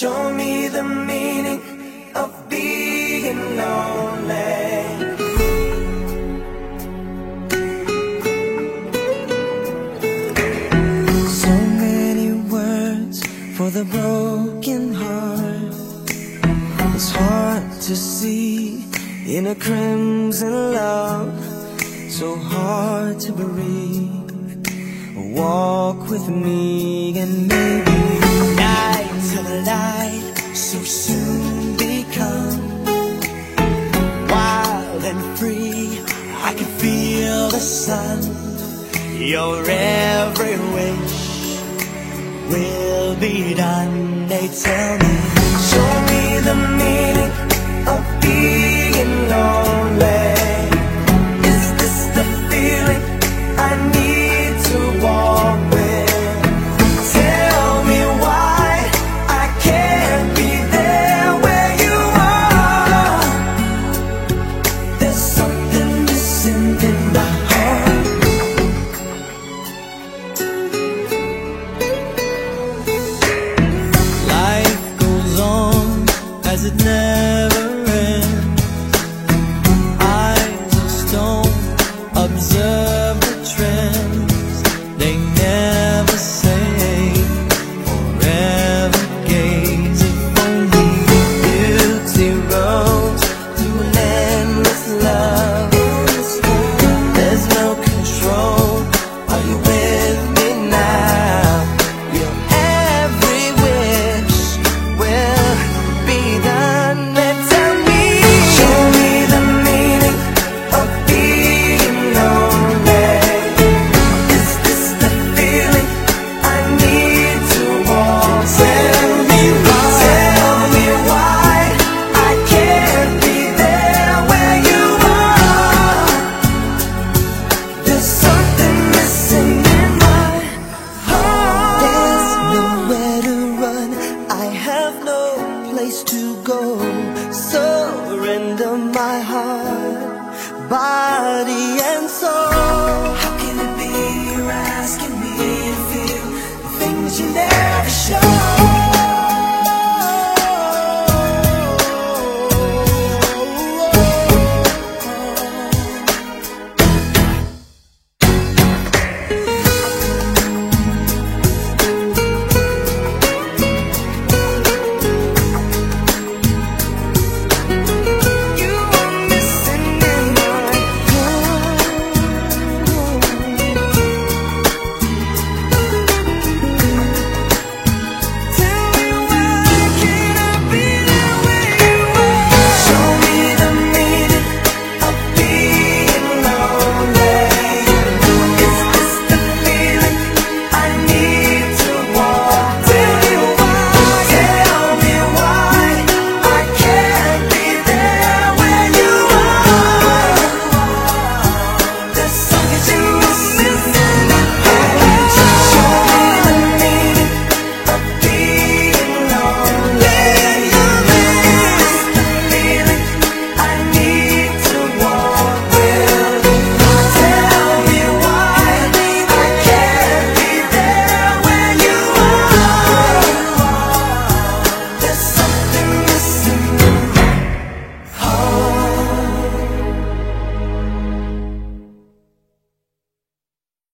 Show me the meaning of being lonely. So many words for the broken heart. It's hard to see in a crimson love. So hard to breathe. Walk with me and make can feel the sun. Your every wish will be done. They tell me. my heart, body and soul. How can it be you're asking me to feel the things you never?